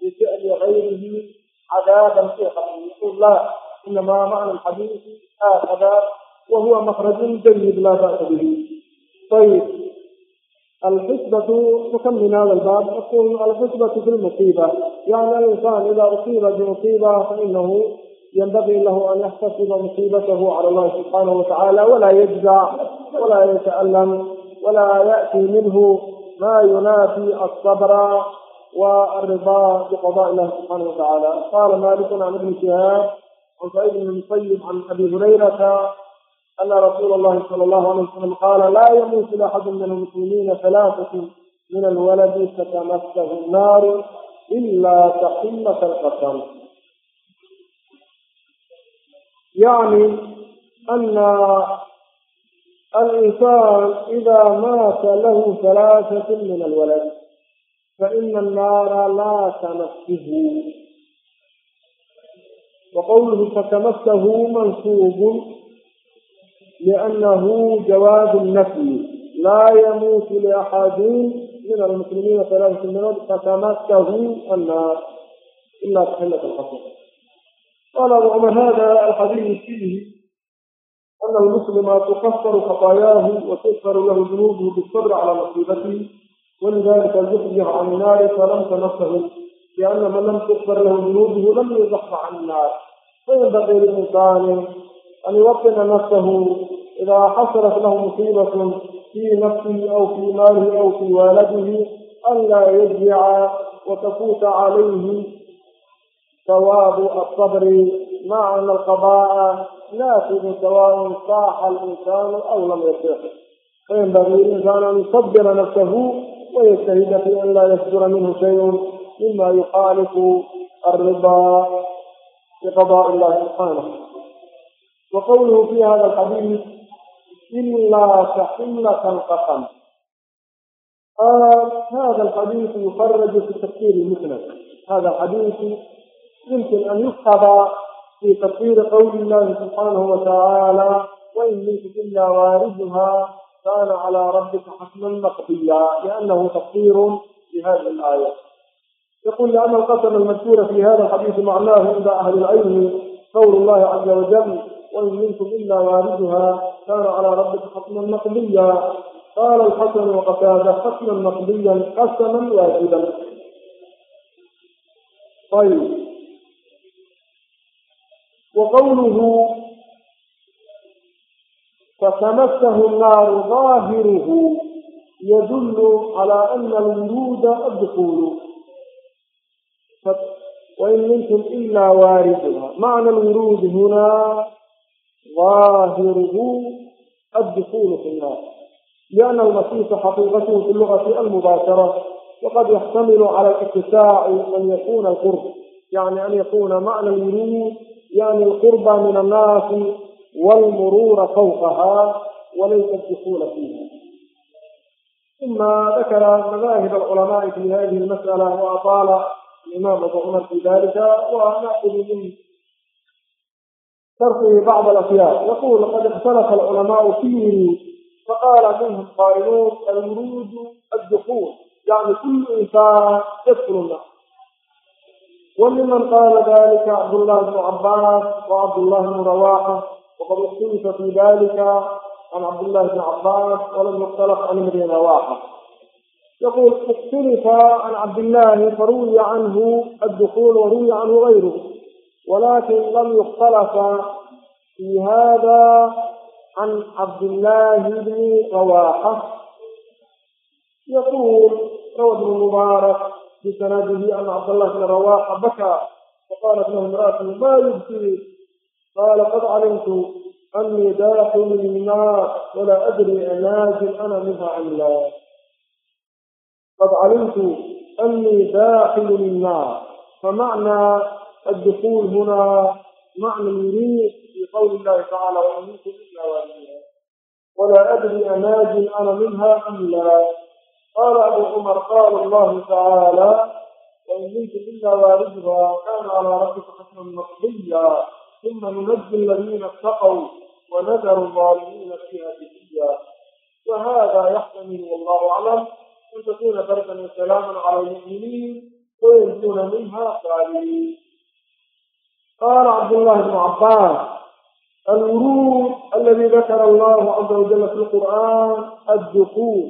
bifili gayrihi عذابا في قبره يقول لا انما معنى الحديث هكذا وهو مخرج جيد لا باس به طيب الحسبة نكمل هذا الباب الحسبة في المصيبة يعني الإنسان إذا أصيب بمصيبة فإنه ينبغي له أن يحتسب مصيبته على الله سبحانه وتعالى ولا يجزع ولا يتألم ولا يأتي منه ما ينافي الصبر والرضا بقضاء الله سبحانه وتعالى قال مالك عن ابن شهاب عن سعيد بن المسيب عن ابي هريره ان رسول الله صلى الله عليه وسلم قال لا يموت احد من المسلمين ثلاثه من الولد فتمسه النار الا تقمه القسم يعني ان الانسان اذا مات له ثلاثه من الولد faina annaara laa tamassuhu wa qowluhu fatamassahu mansuubun liannahu jawaabu nafyi laa yamuutu liaxadin min almuslimiina alaasatu minood fatamassahu annaar ilaa taxillat alxasan qaala abu cumar hada alxadiidu fiihi ana almuslima tukaffaru khataayahu wa tugfaru lahu dunuubuhu bisabri calaa masiibatihi ولذلك زحزح عن النار فلم تمسه لأن من لم تغفر له ذنوبه لم يزحزح عن النار فينبغي للإنسان أن يوطن نفسه إذا حصلت له مصيبة في نفسه أو في ماله أو في والده ألا يجزع وتفوت عليه ثواب الصبر مع أن القضاء نافذ سواء صاح الإنسان أو لم يصح فينبغي الإنسان أن يصبر نفسه wayastahida fi an laa yasdura minhu shayun mima yukhalifu alridaa biqadaai illahi subxaanah wa qawluhu fi hada alxadiid ilaa saximlatan qatan hada alxadiisu yufaraju fi tafsir lmusnad hada alxadiisu yumkin an yuktaba fi tafsiri qawli illahi subxaanahu watacaala wain minkum ila waariduha كان على ربك حتما مقضيا لأنه تقدير في الآية يقول لأن القسم المذكور في هذا الحديث معناه عند أهل العلم قول الله عز وجل وإن منكم إلا واردها كان على ربك حتما مقضيا قال الحسن وقتادة حتما مقضيا قسما واجبا طيب وقوله فتمسه النار ظاهره يدل على أن الورود الدخول وإن منكم إلا واردها معنى الورود هنا ظاهره الدخول في النار لأن المسيح حقيقته في اللغة المباشرة وقد يحتمل على الاتساع أن يكون القرب يعني أن يكون معنى الورود يعني القرب من الناس والمرور فوقها وليس الدخول فيها ثم ذكر مذاهب العلماء في هذه المسألة وأطال الإمام أبو عمر في ذلك ونأخذ من شرحه بعض الأشياء يقول قد اختلف العلماء فيه فقال منهم قائلون المرود الدخول يعني كل إنسان يدخل النار وممن قال ذلك عبد الله بن عباس وعبد الله بن رواحه وقد اختلف في ذلك عن عبد الله بن عباس ولم يختلف عن ابن رواحه يقول اختلف عن عبد الله فروي عنه الدخول وروي عنه غيره ولكن لم يختلف في هذا عن عبد الله بن رواحة يقول روى ابن المبارك بسنده عن عبد الله بن رواحه بكى فقالت له امراته ما يبكي قال قد علمت أني داخل الماء ولا أدري أنازل أنا منها أم لا قد علمت أني داخل الماء فمعنى الدخول هنا معنى يريد في قول الله تعالى وإن منكم إلا واردها ولا أدري أنازل أنا منها أم لا قال أبو عمر قال الله تعالى وإن منكم إلا واردها كان على ربك حكما مقضيا uma nunadi aladiina اtaqw wanadaru الظaalimiina fiiha jifiya wahada yaxtamil wallah aclam an takuna bardan wasalaaman cala lmuminiin wayanjuna minha saalimin qaala cabdullahi bnu cabaas alwuruud aladi dakara allahu caza wajala fi lqur'an addukuur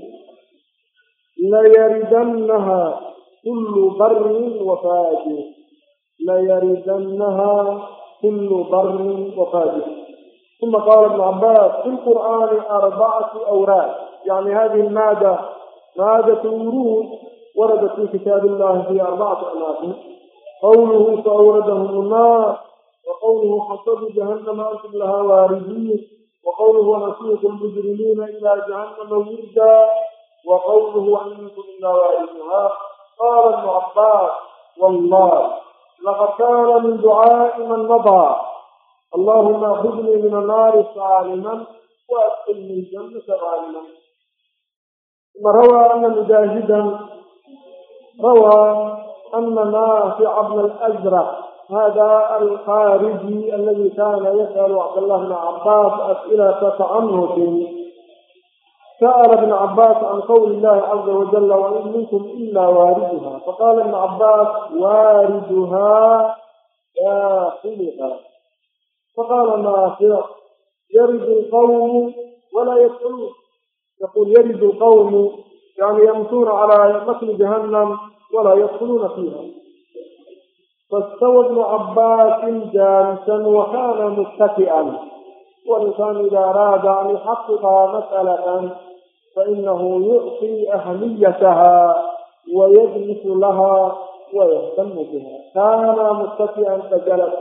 layaridanaha kulu barin wafajir layaridanaha kulu barin wafajir uma qala ibn cabas fi lqur'ani arbacatu awraad yani hadihi maada maadatu wurud waradat fi kitaab illahi fi arbacati amaakin qawluhu faawradahum nnaar waqawluhu xasabu jahanama antum laha waaridiin waqawluhu nasuuqu lmujrimiina ila jahanama wirda waqawluhu annakum ila waarisuha qala ibnu cabas wallahi laqad kaana min ducaai man madaa allahuma khudnii min annaari saaliman wa adkilni ljannata saaliman uma rawaa ana mujaahidan rawaa ana naafica bna alazraq hada alkhaariji aladi kana yas'alu cabdallah bna cabaas as'ilata tacanutin sa'la ibn cabaas can qowli illahi caza wajala wain minkum ila waariduha faqala ibn cabaas waariduhaa daakiliha faqala naafiro yaridu lqawmu walaa yadkuluun yaqul yaridu lqawmu yani yamsuuna calaa matni jahannam walaa yadkuluuna fiiha fastawa ibnu cabaasin jaalisan wakana muttaki'an والإنسان إذا أراد أن يحقق مسألة فإنه يعطي أهميتها ويجلس لها ويهتم بها كان متكئا فجلس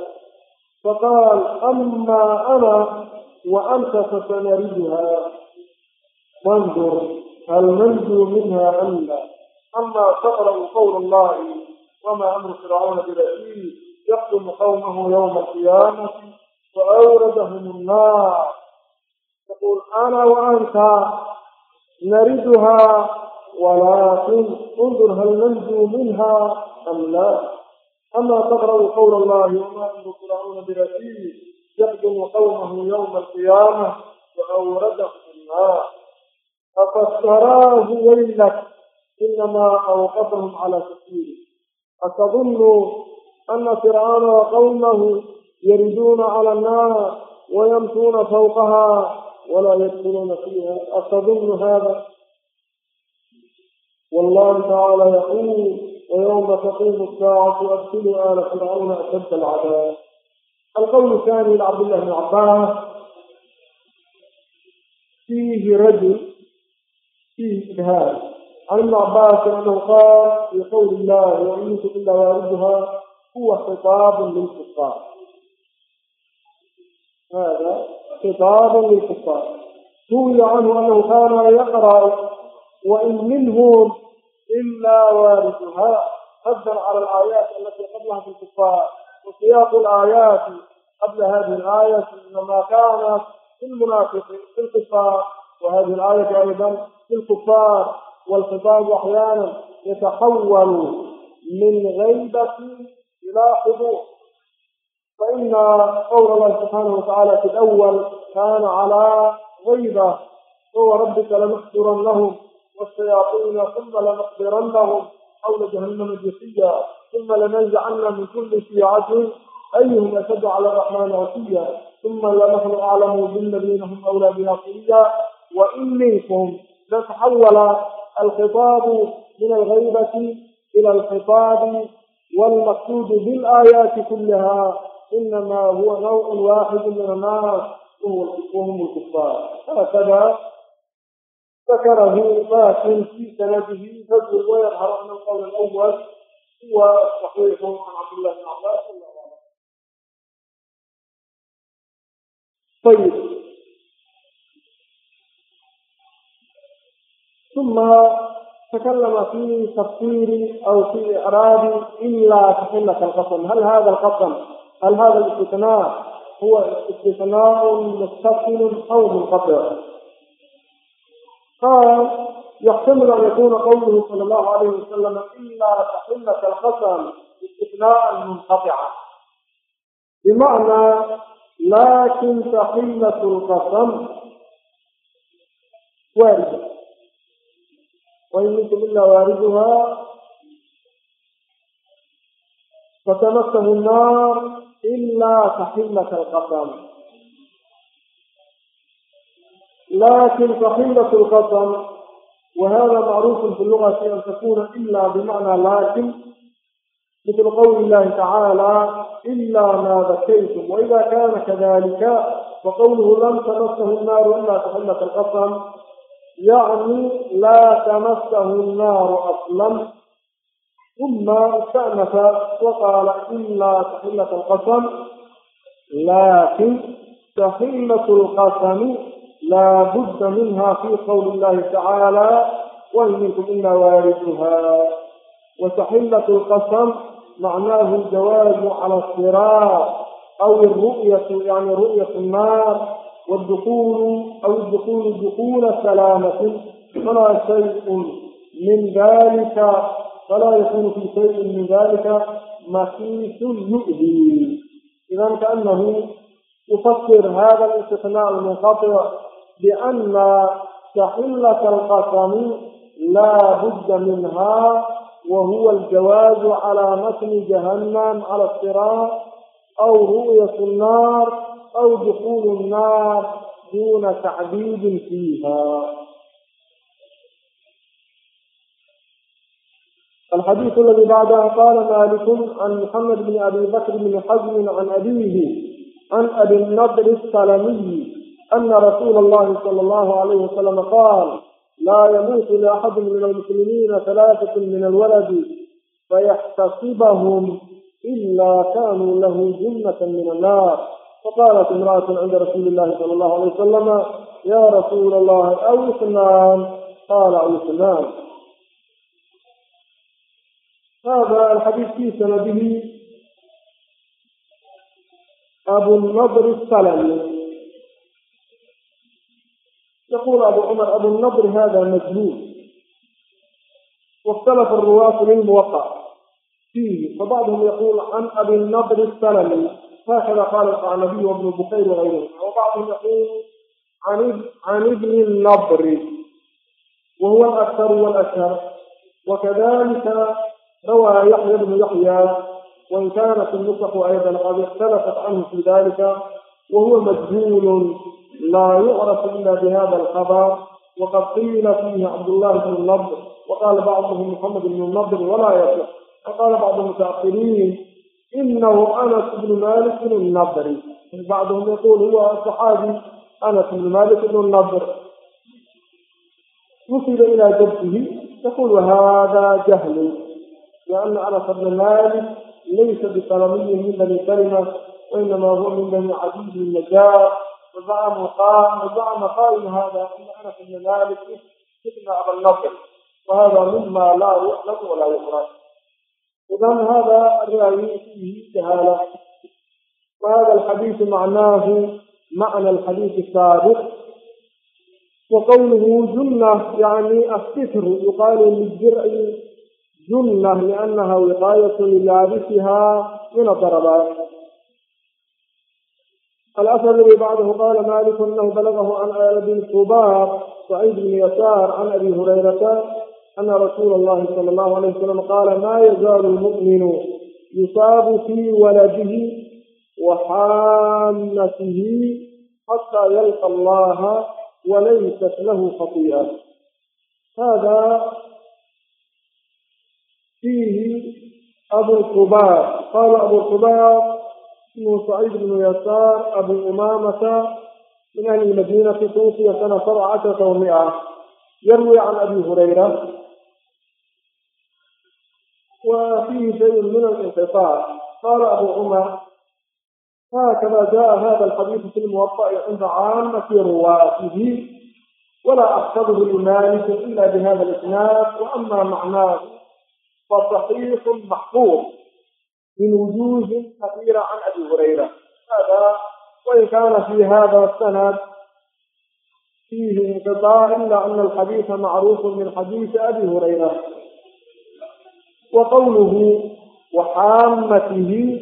فقال أما أنا وأنت فسنردها وانظر هل ننجو منها أم لا أما تقرأ قول الله وما أمر فرعون برشيد يقدم قومه يوم القيامة وأوردهم النار تقول أنا وأنت نردها ولكن انظر هل ننجو منها أم لا أما تقرأ قول الله وما يطلعون برسيل يخدم قومه يوم القيامة وأوردهم النار ففسراه ويلك إنما أوقفهم على سبيله أتظن أن فرعون وقومه yariduuna cala annaar wayamsuuna fawqahaa walaa yadkuluuna fiiha atadunnu hada wallahu tacaala yaquul wayawma taqiimu saacatu adkiluu aala fircawna ashadda alcadaab alqowl thani lcabdillahi bni cabbaas fiihi rajul fiihi ibhaar can ibni cabbaasi anahu qaal fii qowli illahi wa iyukum ilaa waaridhaa huwa khitaabun lilkufaar هذا خطاب للكفار روي عنه انه كان يقرا وان منهم الا واردها ردا على الايات التي قبلها في الكفار وسياق الايات قبل هذه الايه انما كان في المنافقين في الكفار وهذه الايه ايضا في الكفار والخطاب احيانا يتحول من غيبه الى حضور فإن قول الله سبحانه وتعالى في الأول كان على غيبة فوربك لنحضرنهم والشياطين ثم لنحضرنهم حول جهنم جثيا ثم لننزعن من كل شيعة أيهم أشد على الرحمن عصيا ثم لنحن أعلم بالذين هم أولى بها صليا وإن منكم لتحول الخطاب من الغيبة إلى الخطاب والمقصود بالآيات كلها inamaa huwa nawcun waaxidu min annaas wahum lkufaar haakada dakarahu laakin fii sanadihi rajul wayadharu an alqawl alawal huwa saxiixu can cabdillahi bn cabaas ayib uma تكلم في تفسير أو في إعراب إلا تحلة القسم هل هذا القسم hal hada istinaa huwa istinaaء mustasil aw munqaطع qaal yaxtamil an yakuna qawluhu sal allahu alayhi wasalama ilaa taxillata alqasam istinaaءan munqaطica bimacnaa lakin taxillat lqasam waarida wain minkum ilaa waariduhaa fatamasahu nnaar ilaa saximat alqasam lakin saximat lqasam wahada macruufu fi lugati an takuna ila bimacnaa lakin mitl qawli illahi tacaala ila ma dakaytum waida kana kadalika faqawluhu lan tamasahu nnaaru ila saximat alqasam yacni laa tamasahu nnaaru aslan uma istanafa waqaala ilaa taxilat lqasam lakin taxilat lqasami laa budda minha fi qawli illahi tacaala wain minkum ila waariduha wataxilat lqasam macnaahu ljawaazu cala asiraa aw ru'yatu yani ru'yat nnaar wdukulu aw dukulu dukula salaamatin falaa shayun min dalika falaa yakunu fi shayin min dalika makiisun yu'dii idan kaanahu yufasir hada listisnaa almunqaطic biana taxillata alqasami laa budda minha wahuwa aljawaazu calaa matni jahannam cala siraat aw ru'yat nnaar aw dukuulu nnaar duna tacbiidin fiiha الحديث الذي بعدها قال مالك عن محمد بن أبي بكر بن حزم عن أبيه عن أبي النضر السلمي أن رسول الله صلى الله عليه وسلم قال لا يموت لأحد من المسلمين ثلاثة من الولد فيحتسبهم إلا كانوا له جنة من النار فقالت امرأة عند رسول الله صلى الله عليه وسلم يا رسول الله أو اثنان قال أو اثنان hada xadiiskiisana bihi abunadr salami yaqul abu cumar abunadr hada majhuul واkتلف الرواة للموقع فيه فبعضهم يقول عن أبي النضر السلمي هكذا قال القعنبي وابن بخير وغيرهم وبعضهم يقول عن عن ابن النضر وهو الأكثر والأشهر وكذلك روى يحيى بن يحيى وإن كانت النسخ أيضا قد اختلفت عنه في ذلك وهو مجهول لا يعرف إلا بهذا الخبر وقد قيل فيه عبد الله بن النضر وقال بعضهم محمد بن النضر ولا يصح وقال بعض المتأخرين إنه أنس بن مالك بن النضر بعضهم يقول هو الصحابي أنس بن مالك بن النضر وصل إلى جده يقول هذا جهل liana anas bna malik laysa bisalamiyin min bani salima wainama huwa min bani cadiy bn najar وزعم قائل هذا ان انس بن مالك ابن ابا النضر وهذا مما لا يعلم ولا يقرأ اذا هذا الراوي فيه جهاله وهذا الحديث معناه معنى الحديث السابق وقوله جمله يعني الستر يقال للجرع junnة لأnha wiqاayaة lilaabisiha min aضرباaت alأsdri bعdh qala malik anah balغh عn bn subاq سacيid bn yasاr عn abi hurayrata ana rasuul اllahi slى الlه عlيه وsلم qala ma yzal الmؤmin yusaabu fi waladihi وxaamatihi xatى ylqى اllaha walayst lah khaطيئة hada fiihi abu qubaab qaala abu qubaab ibnu saciid bnu yasaar abu umaamata min ahli madinati tuufiya sana sabca casharata wa mia yarwi can abi hurayra wa fiihi shayun min alinqitaac qaala abu cumar hakada jaa hada alxadiisu fi lmuwafa'i cinda caamati ruwaatihi walaa axsabuhu limalikin ila bihada alisnaad wa ama macnaahu فصحيح محفوظ من وجوه كثيرة عن أبي هريرة هذا وإن كان في هذا السند فيه انقطاع إلا أن الحديث معروف من حديث أبي هريرة وقوله وحامته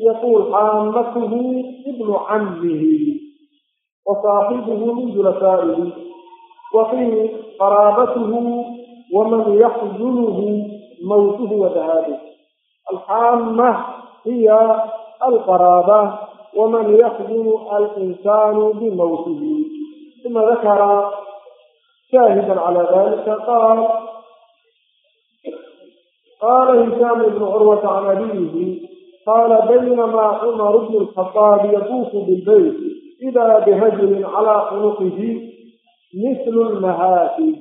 يقول حامته ابن عمه وصاحبه من جلسائه وقيل قرابته ومن يحزنه mawtuhu wa dahaabuhu alxaama hiya alqaraaba waman yakdumu alinsaanu bimawtihi uma dakara shaahidan calaa dalika qaal qaala hisaamu ibnu curwata can abiyihi qaala baynamaa cumaru bnu lkhadaabi yabuufu bilbeyt idaa birajulin calaa cunuqihi mislu lmahaasib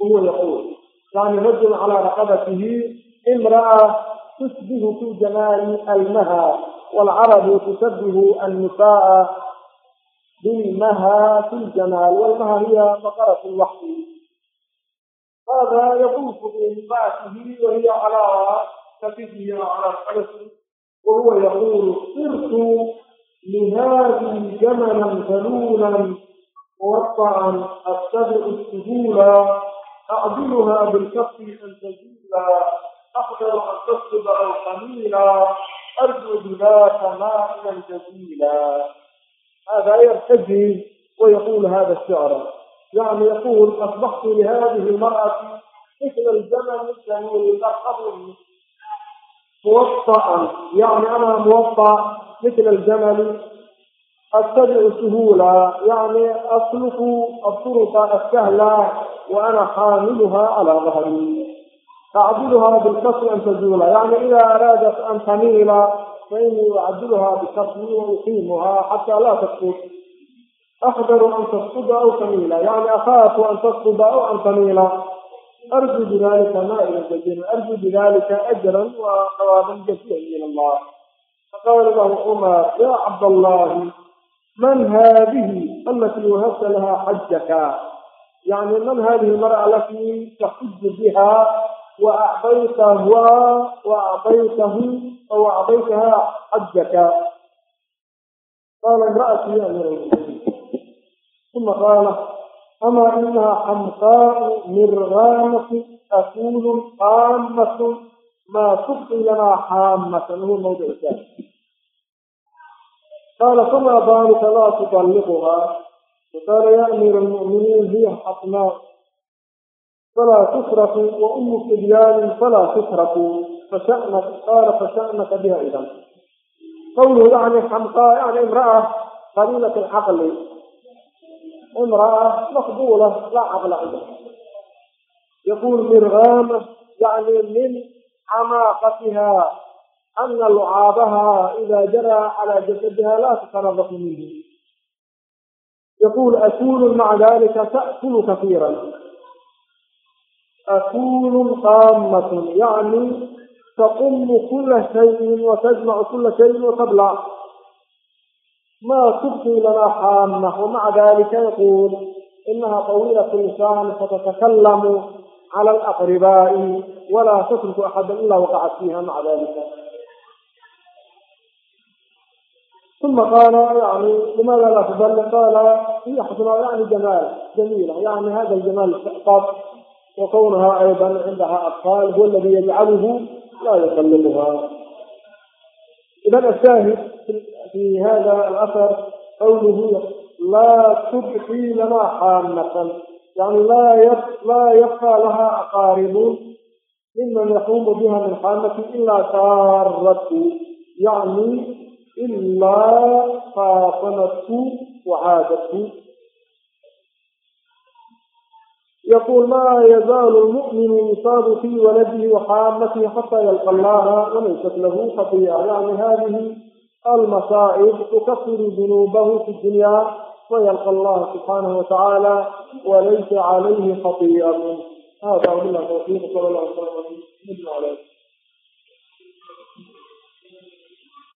wahuwa yaquul yani rajul calaa raqabatihi imra'a tusbihu fi jamaali almaha waalcarabu tusabihu annisaaa bilmaha fi ljamaal walmaha hiya baqarat lwaxdi hada yaquufu biimraatihi wahiya calaa kafidihi o calaa xabasi wahuwa yaquulu sirtu lihadihi jamalan haluulan muwaطacan attabicu sujuula تعدلها بالكف أن تزيلا أقدر أن تصبر القليلا أرجو بذاك ماء جزيلا هذا يرتدي ويقول هذا الشعر يعني يقول أصبحت لهذه المرأة مثل الزمن الجميل لقبل موطأ يعني أنا موطأ مثل الجمل attabicu suhula yani asluku afuruqa asahla wa xaamiluha calaa dahri acdiluhaa bilkasri an tazuula yani idaa araadat an tamiila fainii ucadiluhaa bikasri wa xataa laa tasqud axdaru an tasquda aw tamiila yani ahaafu an tasquda aw an tamiila arjuu bidalika naailan jazira arjuu bidalika ajran wa sawaaban jasiran min allah faqaala lahu cumar yaa cabdallahi man haadihi alatii wahabta lahaa xajaka yani man hadihi mara alatii taxuju biha waacdaytahu waacdaytahu aw acdaytahaa xajaka qaala imra'atu ya amiir uma qaala amaa inaha xamqaa'u mirgaamatu akuulu xaammatu maa tubqi lanaa xaammatan huwa mawdicu saali qaala famaa baaluka laa tuballiquhaa faqaala yaa amiira almu'miniin hiya xatmaa falaa tusraku wa umu sibyaanin falaa tusraku fashanaka qaala fashanaka biha idan qawluhu yani xamqaa yani imraa qaliilat alcaqli imraa maqbuula laa caqla cindaha yaquul mirgaama yani min camaaqatiha ana lucaabaha ida jaraa calaa jasadiha laa tatanadafu minhu yaquul akuunun maca dalika ta'kulu kafiira akuunun qaamatun yani taqumu kula shayin watajmacu kula shayin watablac maa tubqii lanaa xaama wamaca dalika yaquul inaha tawiilat lisaan fatatakallamu cala alaqribaai walaa tatruku axada ilaa waqacat fiiha maca dalika uma qaala yani limaada laa tubali qaala yaxsuna yani jamaal jamiila yani hada jamaal istiqaab wakawnaha aydan cindaha atfaal huwa aladi yajcaluhu laa yuqalibuha idan asaahid fi hada alahar qawluhu laa tubqi lama xaanatan yani laa yabqa laha aqaaribuun miman yaquumu biha min xaanati ilaa saaratu yani ilaa qaasanathu wacaadathu yquul maa yazaalu lmuminu yusaabu fii waladihi waxaamatihi xataa yalqa allaha walaysat lahu fabiacyaami hadihi almasaa'ib tukasiru dunuubahu fi dunya wayalqa allaha subxaanahu watacaala walaysa calayhi khati'an hada wabilah tawfiiq sal llah sala